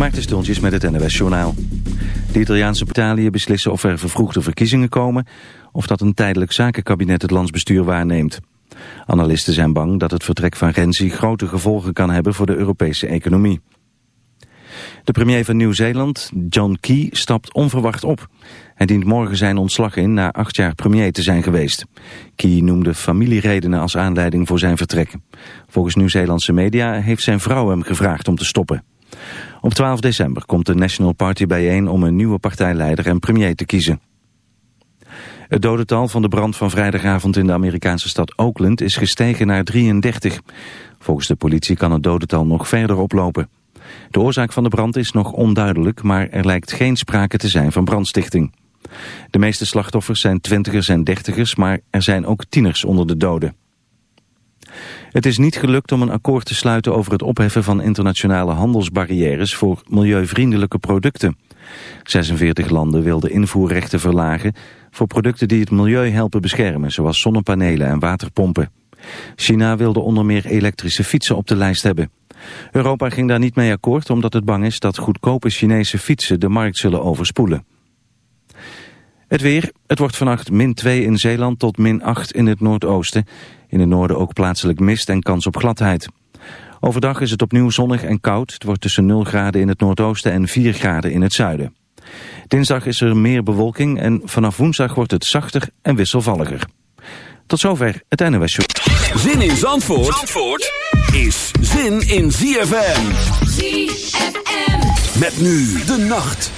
Maarten Stultjes met het NWS Journaal. De Italiaanse Italië beslissen of er vervroegde verkiezingen komen... of dat een tijdelijk zakenkabinet het landsbestuur waarneemt. Analisten zijn bang dat het vertrek van Renzi grote gevolgen kan hebben voor de Europese economie. De premier van Nieuw-Zeeland, John Key, stapt onverwacht op. Hij dient morgen zijn ontslag in na acht jaar premier te zijn geweest. Key noemde familieredenen als aanleiding voor zijn vertrek. Volgens Nieuw-Zeelandse media heeft zijn vrouw hem gevraagd om te stoppen. Op 12 december komt de National Party bijeen om een nieuwe partijleider en premier te kiezen. Het dodental van de brand van vrijdagavond in de Amerikaanse stad Oakland is gestegen naar 33. Volgens de politie kan het dodental nog verder oplopen. De oorzaak van de brand is nog onduidelijk, maar er lijkt geen sprake te zijn van brandstichting. De meeste slachtoffers zijn twintigers en dertigers, maar er zijn ook tieners onder de doden. Het is niet gelukt om een akkoord te sluiten over het opheffen van internationale handelsbarrières voor milieuvriendelijke producten. 46 landen wilden invoerrechten verlagen voor producten die het milieu helpen beschermen, zoals zonnepanelen en waterpompen. China wilde onder meer elektrische fietsen op de lijst hebben. Europa ging daar niet mee akkoord omdat het bang is dat goedkope Chinese fietsen de markt zullen overspoelen. Het weer, het wordt vannacht min 2 in Zeeland tot min 8 in het noordoosten. In het noorden ook plaatselijk mist en kans op gladheid. Overdag is het opnieuw zonnig en koud. Het wordt tussen 0 graden in het noordoosten en 4 graden in het zuiden. Dinsdag is er meer bewolking en vanaf woensdag wordt het zachter en wisselvalliger. Tot zover het NOS Show. Zin in Zandvoort, Zandvoort is zin in ZFM. ZFM. Met nu de nacht.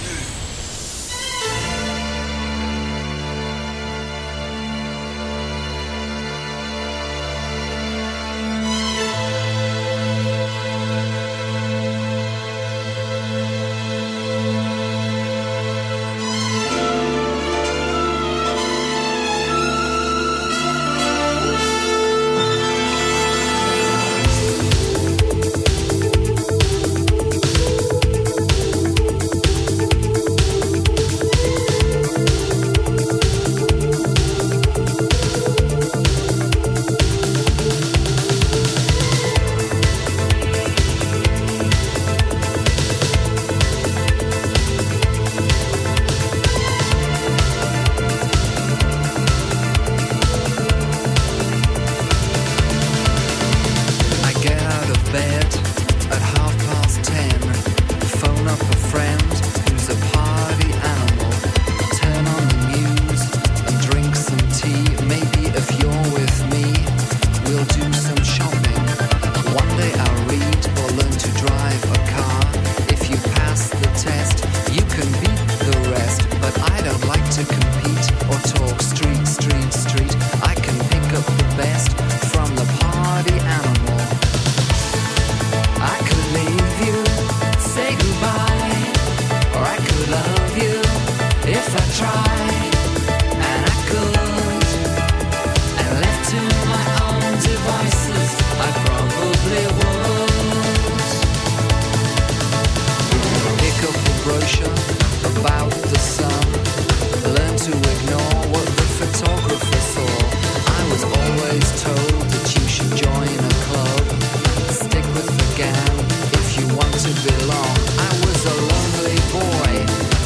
To belong. I was a lonely boy,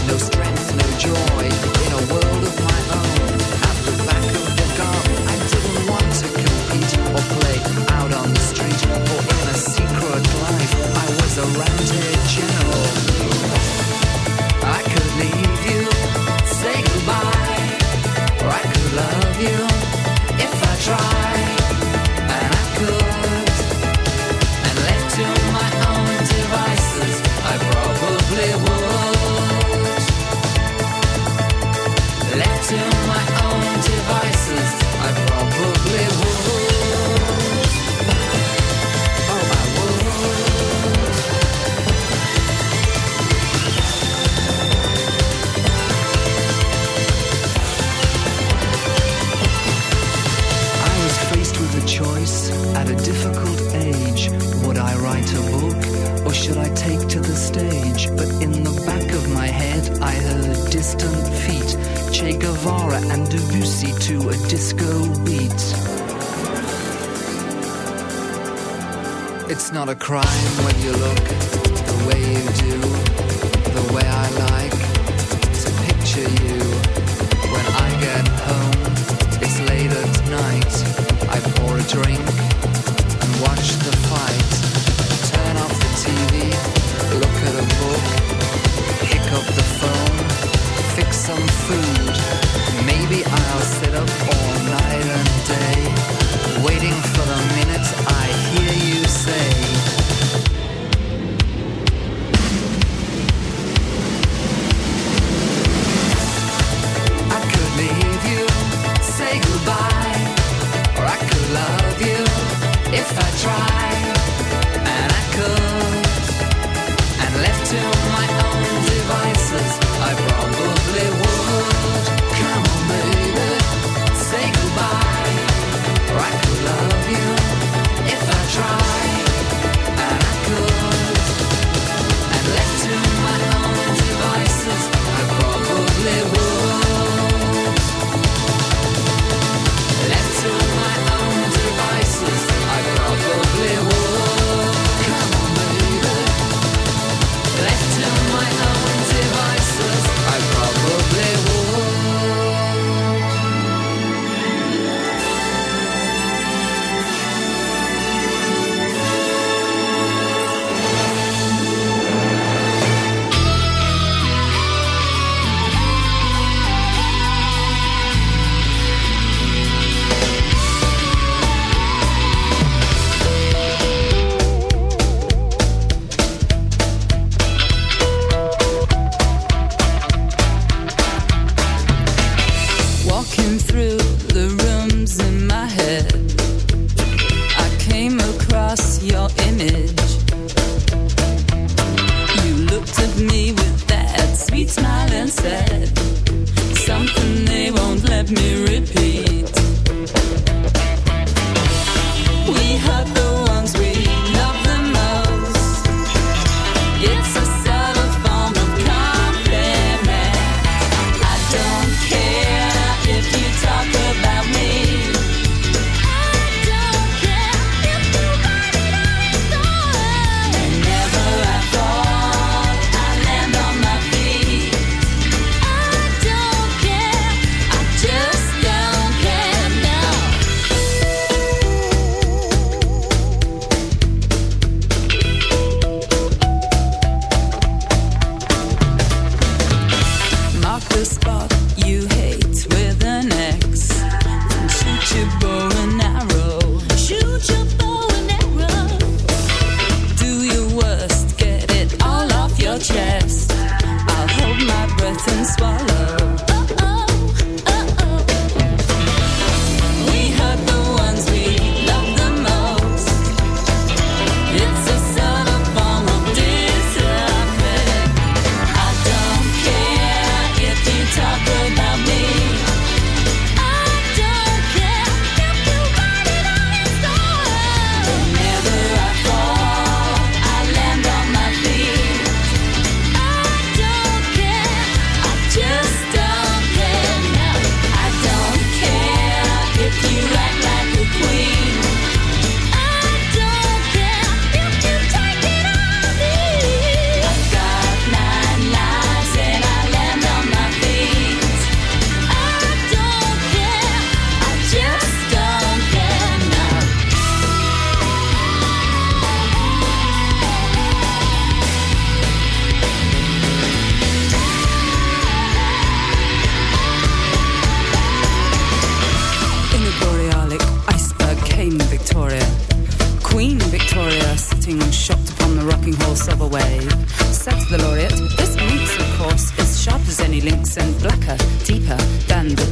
no strength, no joy, not a crime when you look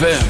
ZFM.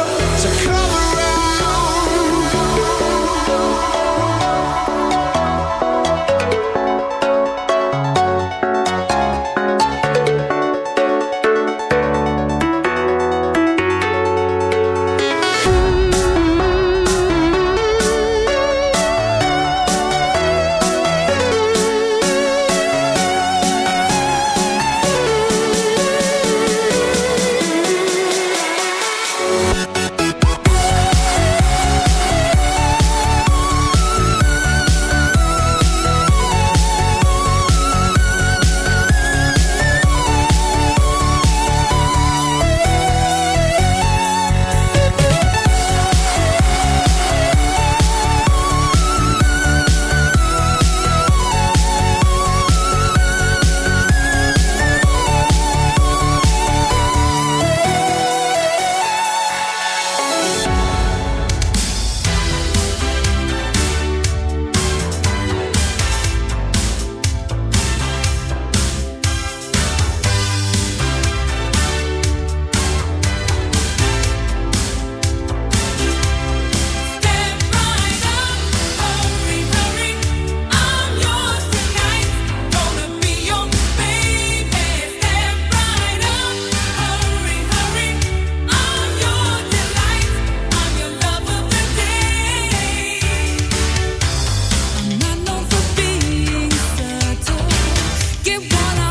you wanna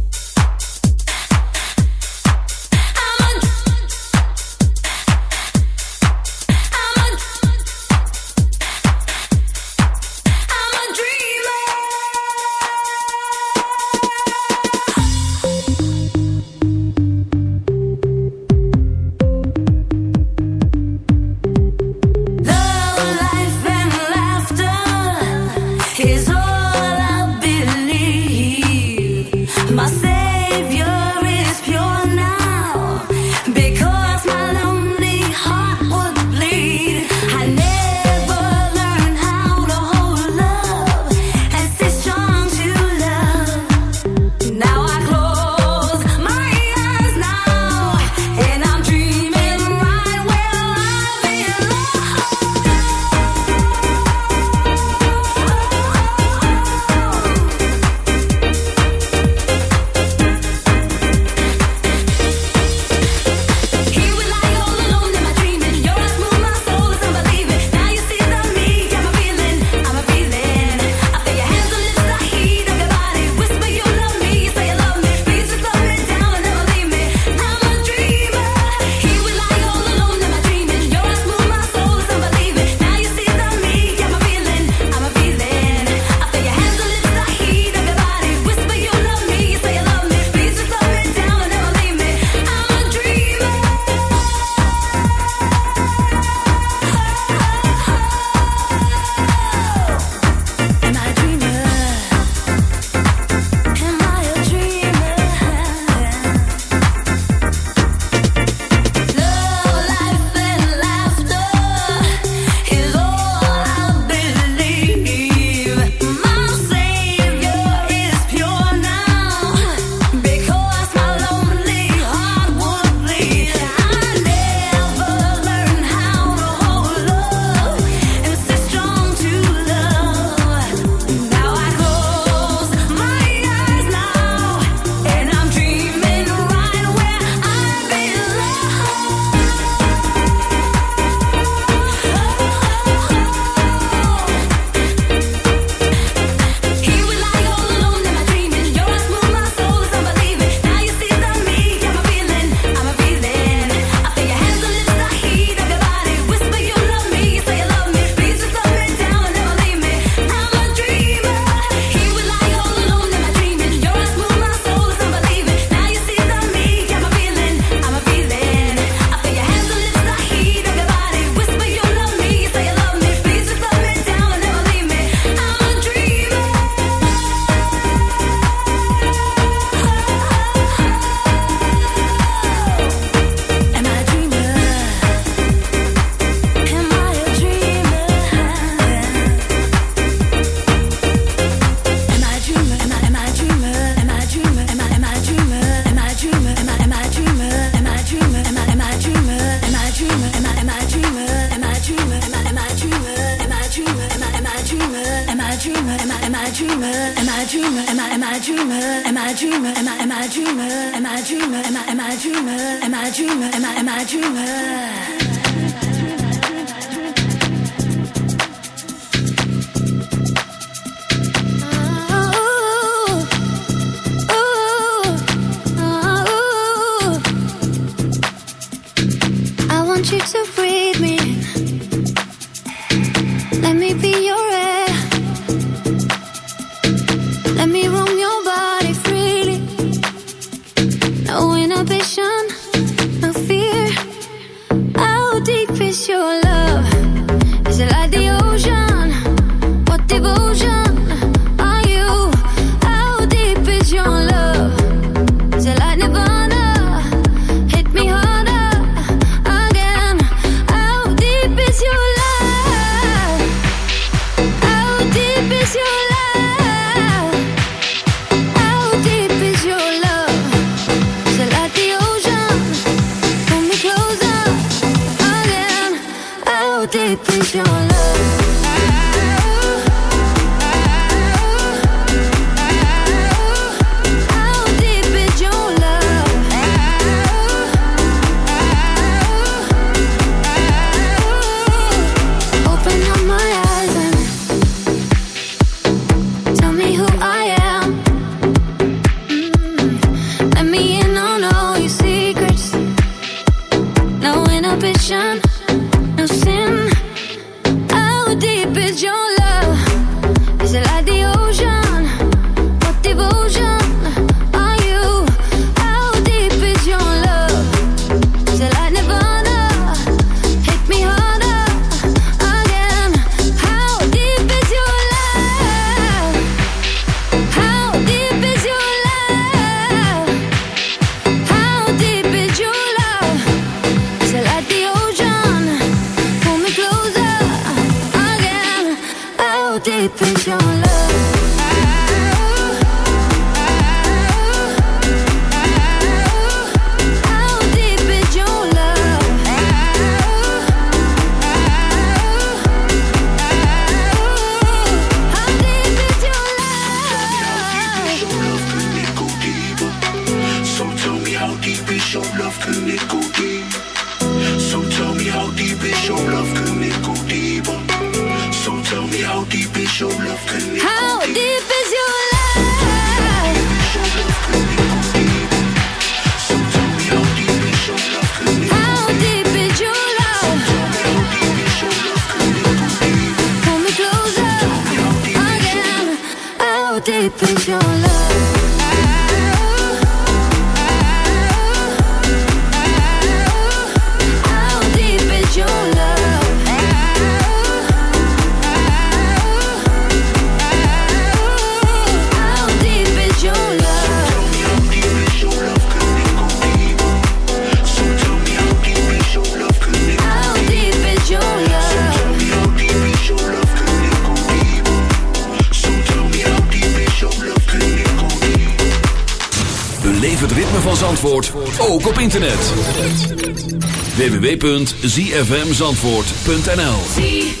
www.zfmzandvoort.nl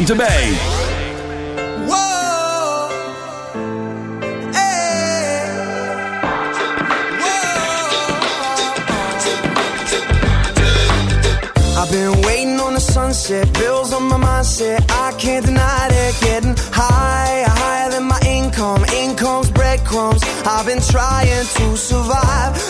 Bent erbij. I've been waiting on the sunset, bills on my mindset. I can't deny it, getting higher, higher than my income. Income's breadcrumbs. I've been trying to survive.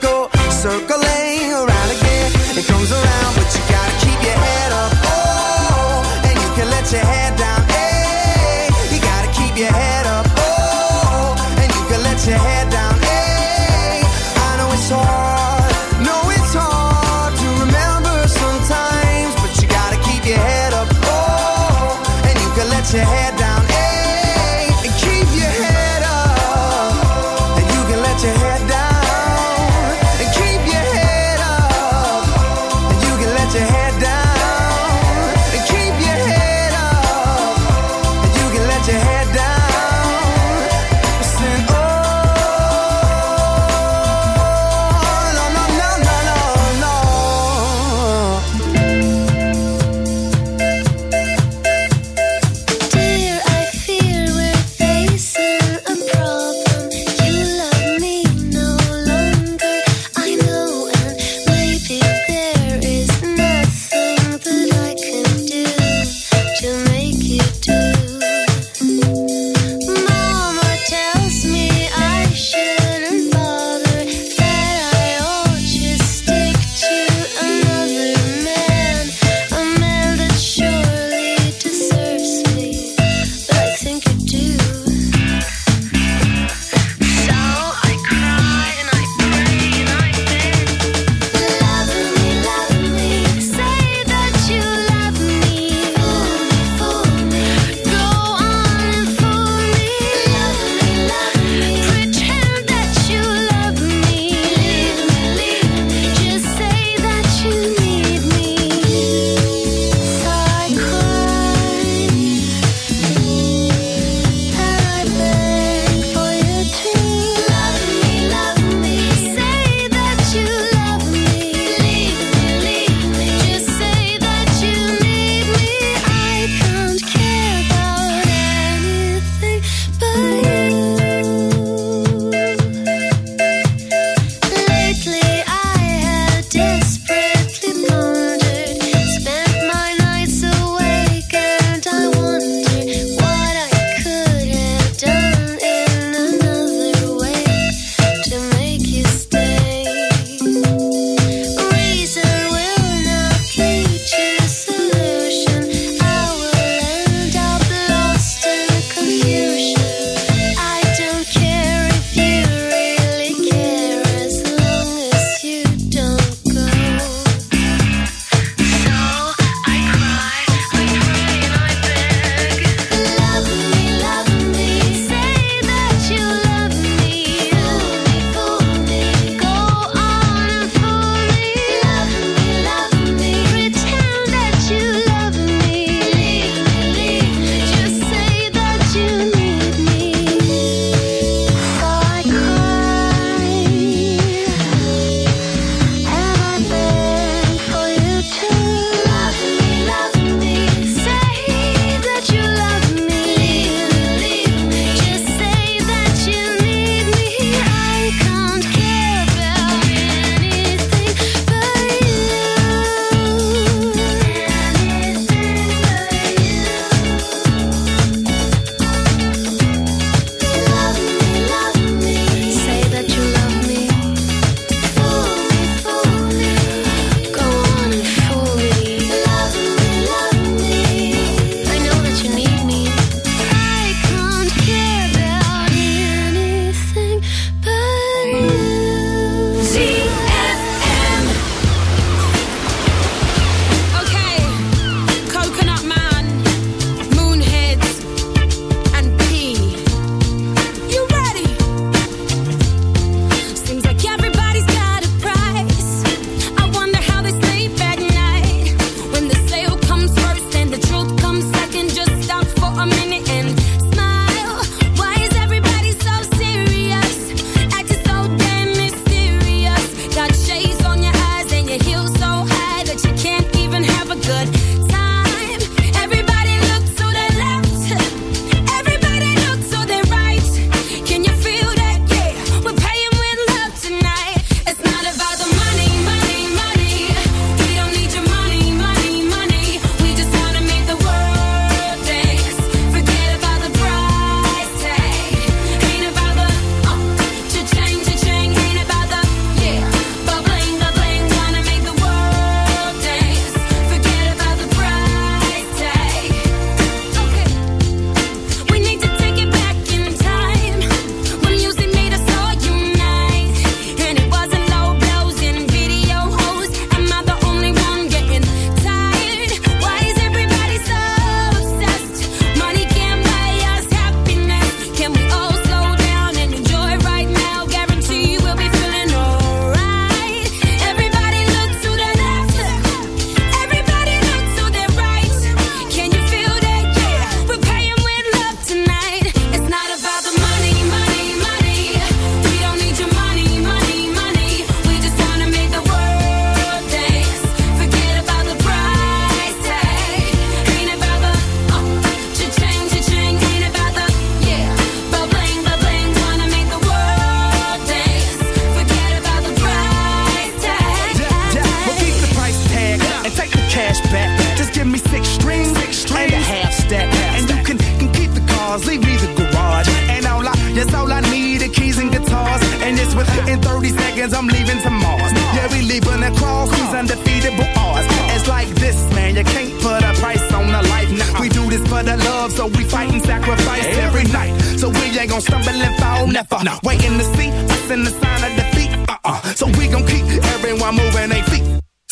cash back. Just give me six strings, six strings. and a half stack. Half and stack. you can, can keep the cars, leave me the garage. And all I, yes, all I need are keys and guitars. And it's within 30 seconds, I'm leaving to Mars. Yeah, we leaving across these undefeatable odds. It's like this, man, you can't put a price on a life. Now nah. we do this for the love, so we fight and sacrifice every night. So we ain't gonna stumble and fall, never. Nah. Waiting to see us in the sign of defeat. Uh uh. So we gon' keep everyone moving their feet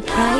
the